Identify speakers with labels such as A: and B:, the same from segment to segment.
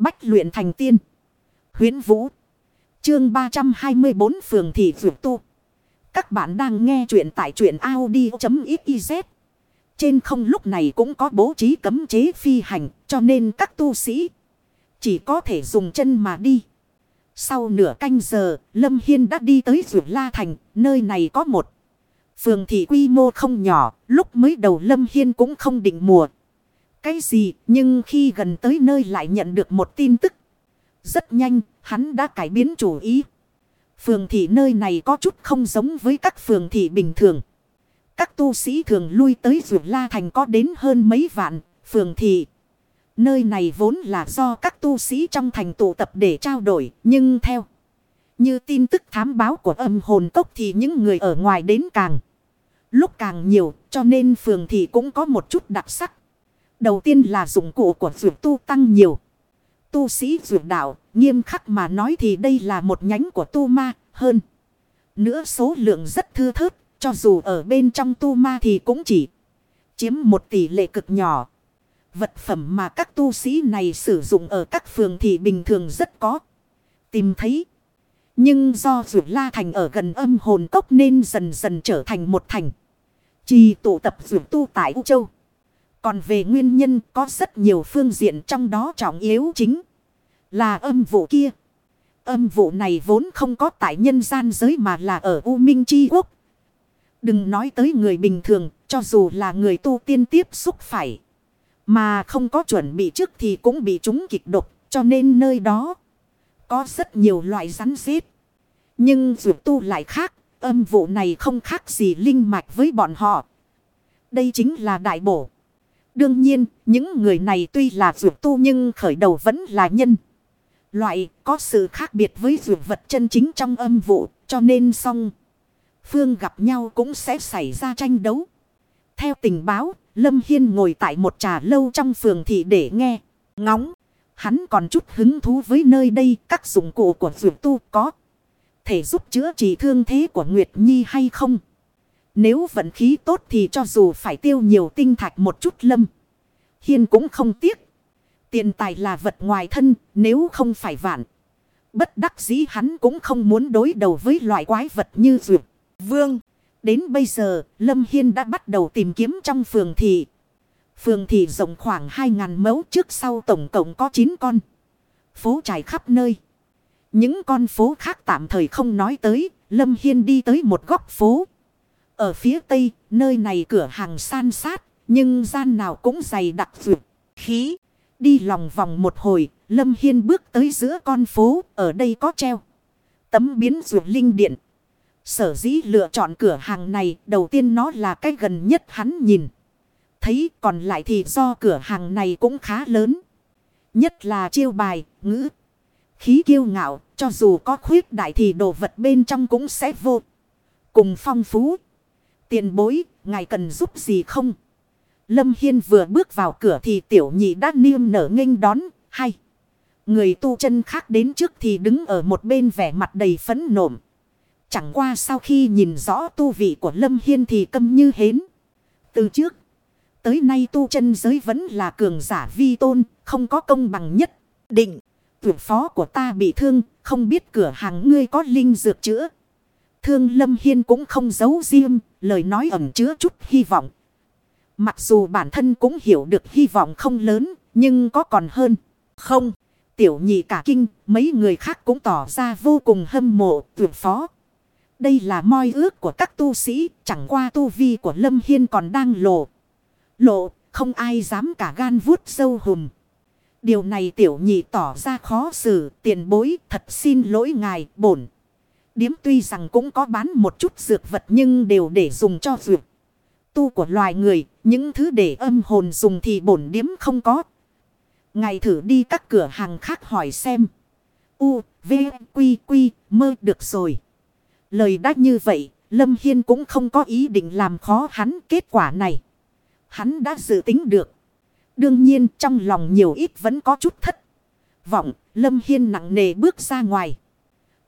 A: Bách luyện thành tiên. huyễn Vũ. Chương 324 Phường Thị Vượt Tu. Các bạn đang nghe truyện tại truyện Audi.xyz. Trên không lúc này cũng có bố trí cấm chế phi hành cho nên các tu sĩ chỉ có thể dùng chân mà đi. Sau nửa canh giờ, Lâm Hiên đã đi tới Vượt La Thành, nơi này có một. Phường thị quy mô không nhỏ, lúc mới đầu Lâm Hiên cũng không định mùa. Cái gì, nhưng khi gần tới nơi lại nhận được một tin tức. Rất nhanh, hắn đã cải biến chủ ý. Phường thị nơi này có chút không giống với các phường thị bình thường. Các tu sĩ thường lui tới Dược La Thành có đến hơn mấy vạn, phường thị. Nơi này vốn là do các tu sĩ trong thành tụ tập để trao đổi, nhưng theo. Như tin tức thám báo của âm hồn cốc thì những người ở ngoài đến càng. Lúc càng nhiều cho nên phường thị cũng có một chút đặc sắc. Đầu tiên là dụng cụ của dược tu tăng nhiều. Tu sĩ dược đạo, nghiêm khắc mà nói thì đây là một nhánh của tu ma hơn. Nữa số lượng rất thưa thớt, cho dù ở bên trong tu ma thì cũng chỉ chiếm một tỷ lệ cực nhỏ. Vật phẩm mà các tu sĩ này sử dụng ở các phường thì bình thường rất có. Tìm thấy. Nhưng do Dược La Thành ở gần âm hồn cốc nên dần dần trở thành một thành. Chỉ tụ tập Dược tu tại U Châu. Còn về nguyên nhân có rất nhiều phương diện trong đó trọng yếu chính là âm vụ kia. Âm vụ này vốn không có tại nhân gian giới mà là ở U Minh Chi Quốc. Đừng nói tới người bình thường, cho dù là người tu tiên tiếp xúc phải. Mà không có chuẩn bị trước thì cũng bị chúng kịch độc, cho nên nơi đó có rất nhiều loại rắn xếp. Nhưng dù tu lại khác, âm vụ này không khác gì linh mạch với bọn họ. Đây chính là đại bổ. Đương nhiên, những người này tuy là dược tu nhưng khởi đầu vẫn là nhân. Loại có sự khác biệt với dược vật chân chính trong âm vụ, cho nên song. Phương gặp nhau cũng sẽ xảy ra tranh đấu. Theo tình báo, Lâm Hiên ngồi tại một trà lâu trong phường thị để nghe, ngóng. Hắn còn chút hứng thú với nơi đây, các dụng cụ của dược tu có. Thể giúp chữa trị thương thế của Nguyệt Nhi hay không? Nếu vận khí tốt thì cho dù phải tiêu nhiều tinh thạch một chút lâm. Hiên cũng không tiếc. Tiền tài là vật ngoài thân, nếu không phải vạn. Bất đắc dĩ hắn cũng không muốn đối đầu với loại quái vật như dược. Vương. Đến bây giờ, Lâm Hiên đã bắt đầu tìm kiếm trong phường thị. Phường thị rộng khoảng 2.000 mẫu trước sau tổng cộng có 9 con. Phố trải khắp nơi. Những con phố khác tạm thời không nói tới. Lâm Hiên đi tới một góc phố. Ở phía tây, nơi này cửa hàng san sát, nhưng gian nào cũng dày đặc vượt, khí. Đi lòng vòng một hồi, Lâm Hiên bước tới giữa con phố, ở đây có treo. Tấm biến ruột linh điện. Sở dĩ lựa chọn cửa hàng này, đầu tiên nó là cái gần nhất hắn nhìn. Thấy còn lại thì do cửa hàng này cũng khá lớn. Nhất là chiêu bài, ngữ. Khí kiêu ngạo, cho dù có khuyết đại thì đồ vật bên trong cũng sẽ vô. Cùng phong phú. Tiền bối, ngài cần giúp gì không? Lâm Hiên vừa bước vào cửa thì tiểu nhị đã niêm nở nghênh đón, hay. Người tu chân khác đến trước thì đứng ở một bên vẻ mặt đầy phấn nộm. Chẳng qua sau khi nhìn rõ tu vị của Lâm Hiên thì câm như hến. Từ trước, tới nay tu chân giới vẫn là cường giả vi tôn, không có công bằng nhất. Định, tuyệt phó của ta bị thương, không biết cửa hàng ngươi có linh dược chữa. Thương Lâm Hiên cũng không giấu riêng, lời nói ẩn chứa chút hy vọng. Mặc dù bản thân cũng hiểu được hy vọng không lớn, nhưng có còn hơn. Không, tiểu nhị cả kinh, mấy người khác cũng tỏ ra vô cùng hâm mộ, tuyệt phó. Đây là moi ước của các tu sĩ, chẳng qua tu vi của Lâm Hiên còn đang lộ. Lộ, không ai dám cả gan vuốt sâu hùm. Điều này tiểu nhị tỏ ra khó xử, tiền bối, thật xin lỗi ngài, bổn. Điếm tuy rằng cũng có bán một chút dược vật nhưng đều để dùng cho dược. Tu của loài người, những thứ để âm hồn dùng thì bổn điếm không có. ngày thử đi các cửa hàng khác hỏi xem. U, V, Quy, Quy, mơ được rồi. Lời đáp như vậy, Lâm Hiên cũng không có ý định làm khó hắn kết quả này. Hắn đã dự tính được. Đương nhiên trong lòng nhiều ít vẫn có chút thất. Vọng, Lâm Hiên nặng nề bước ra ngoài.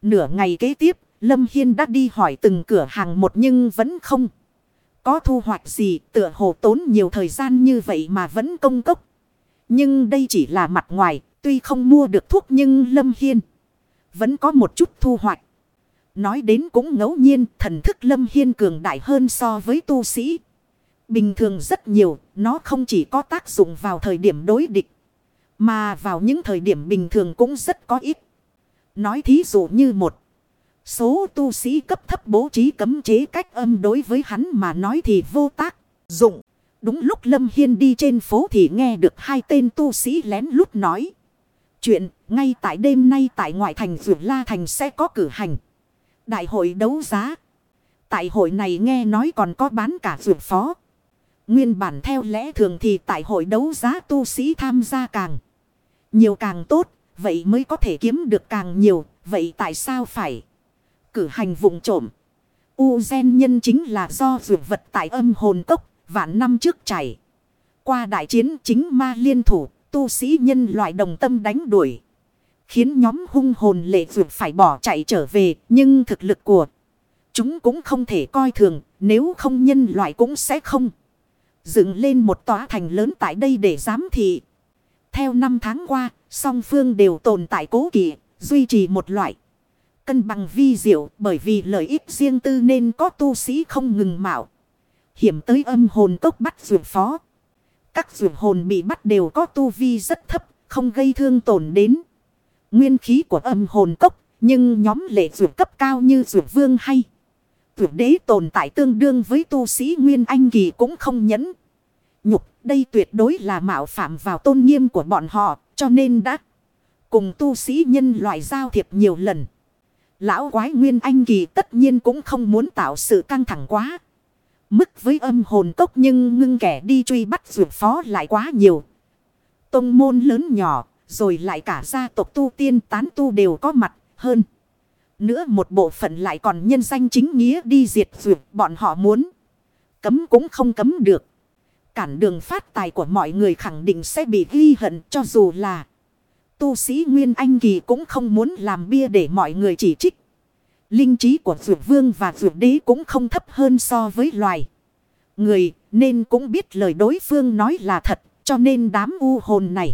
A: Nửa ngày kế tiếp, Lâm Hiên đã đi hỏi từng cửa hàng một nhưng vẫn không. Có thu hoạch gì tựa hồ tốn nhiều thời gian như vậy mà vẫn công cốc. Nhưng đây chỉ là mặt ngoài, Tuy không mua được thuốc nhưng Lâm Hiên vẫn có một chút thu hoạch. Nói đến cũng ngẫu nhiên thần thức Lâm Hiên cường đại hơn so với tu sĩ. Bình thường rất nhiều, nó không chỉ có tác dụng vào thời điểm đối địch. Mà vào những thời điểm bình thường cũng rất có ích. Nói thí dụ như một số tu sĩ cấp thấp bố trí cấm chế cách âm đối với hắn mà nói thì vô tác dụng. Đúng lúc Lâm Hiên đi trên phố thì nghe được hai tên tu sĩ lén lút nói. Chuyện, ngay tại đêm nay tại ngoại thành Vượt La Thành sẽ có cử hành. Đại hội đấu giá. Tại hội này nghe nói còn có bán cả vượt phó. Nguyên bản theo lẽ thường thì tại hội đấu giá tu sĩ tham gia càng. Nhiều càng tốt. Vậy mới có thể kiếm được càng nhiều. Vậy tại sao phải cử hành vùng trộm? U gen nhân chính là do dược vật tại âm hồn tốc vạn năm trước chảy. Qua đại chiến chính ma liên thủ, tu sĩ nhân loại đồng tâm đánh đuổi. Khiến nhóm hung hồn lệ dược phải bỏ chạy trở về, nhưng thực lực của chúng cũng không thể coi thường, nếu không nhân loại cũng sẽ không. Dựng lên một tòa thành lớn tại đây để giám thị. Theo năm tháng qua, song phương đều tồn tại cố kỵ, duy trì một loại. Cân bằng vi diệu bởi vì lợi ích riêng tư nên có tu sĩ không ngừng mạo. Hiểm tới âm hồn cốc bắt dược phó. Các dược hồn bị bắt đều có tu vi rất thấp, không gây thương tổn đến. Nguyên khí của âm hồn cốc, nhưng nhóm lệ dược cấp cao như dược vương hay. Dược đế tồn tại tương đương với tu sĩ Nguyên Anh Kỳ cũng không nhẫn. Nhục, đây tuyệt đối là mạo phạm vào tôn nghiêm của bọn họ, cho nên đã cùng tu sĩ nhân loại giao thiệp nhiều lần. Lão quái Nguyên Anh Kỳ tất nhiên cũng không muốn tạo sự căng thẳng quá mức với âm hồn cốc nhưng ngưng kẻ đi truy bắt dược phó lại quá nhiều. Tông môn lớn nhỏ, rồi lại cả gia tộc tu tiên tán tu đều có mặt hơn. Nữa một bộ phận lại còn nhân danh chính nghĩa đi diệt dược bọn họ muốn. Cấm cũng không cấm được. Cản đường phát tài của mọi người khẳng định sẽ bị ghi hận cho dù là tu sĩ Nguyên Anh Kỳ cũng không muốn làm bia để mọi người chỉ trích. Linh trí của Dược vương và Dược đế cũng không thấp hơn so với loài. Người, nên cũng biết lời đối phương nói là thật, cho nên đám u hồn này.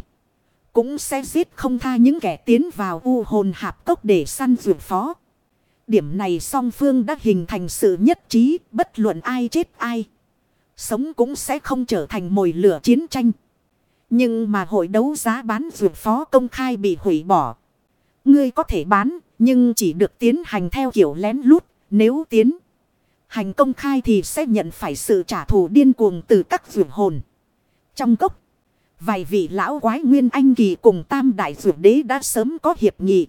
A: Cũng sẽ giết không tha những kẻ tiến vào u hồn hạp cốc để săn dược phó. Điểm này song phương đã hình thành sự nhất trí, bất luận ai chết ai. Sống cũng sẽ không trở thành mồi lửa chiến tranh. Nhưng mà hội đấu giá bán dược phó công khai bị hủy bỏ. Ngươi có thể bán nhưng chỉ được tiến hành theo kiểu lén lút, nếu tiến hành công khai thì sẽ nhận phải sự trả thù điên cuồng từ các dược hồn. Trong cốc, vài vị lão quái nguyên anh kỳ cùng tam đại dược đế đã sớm có hiệp nghị.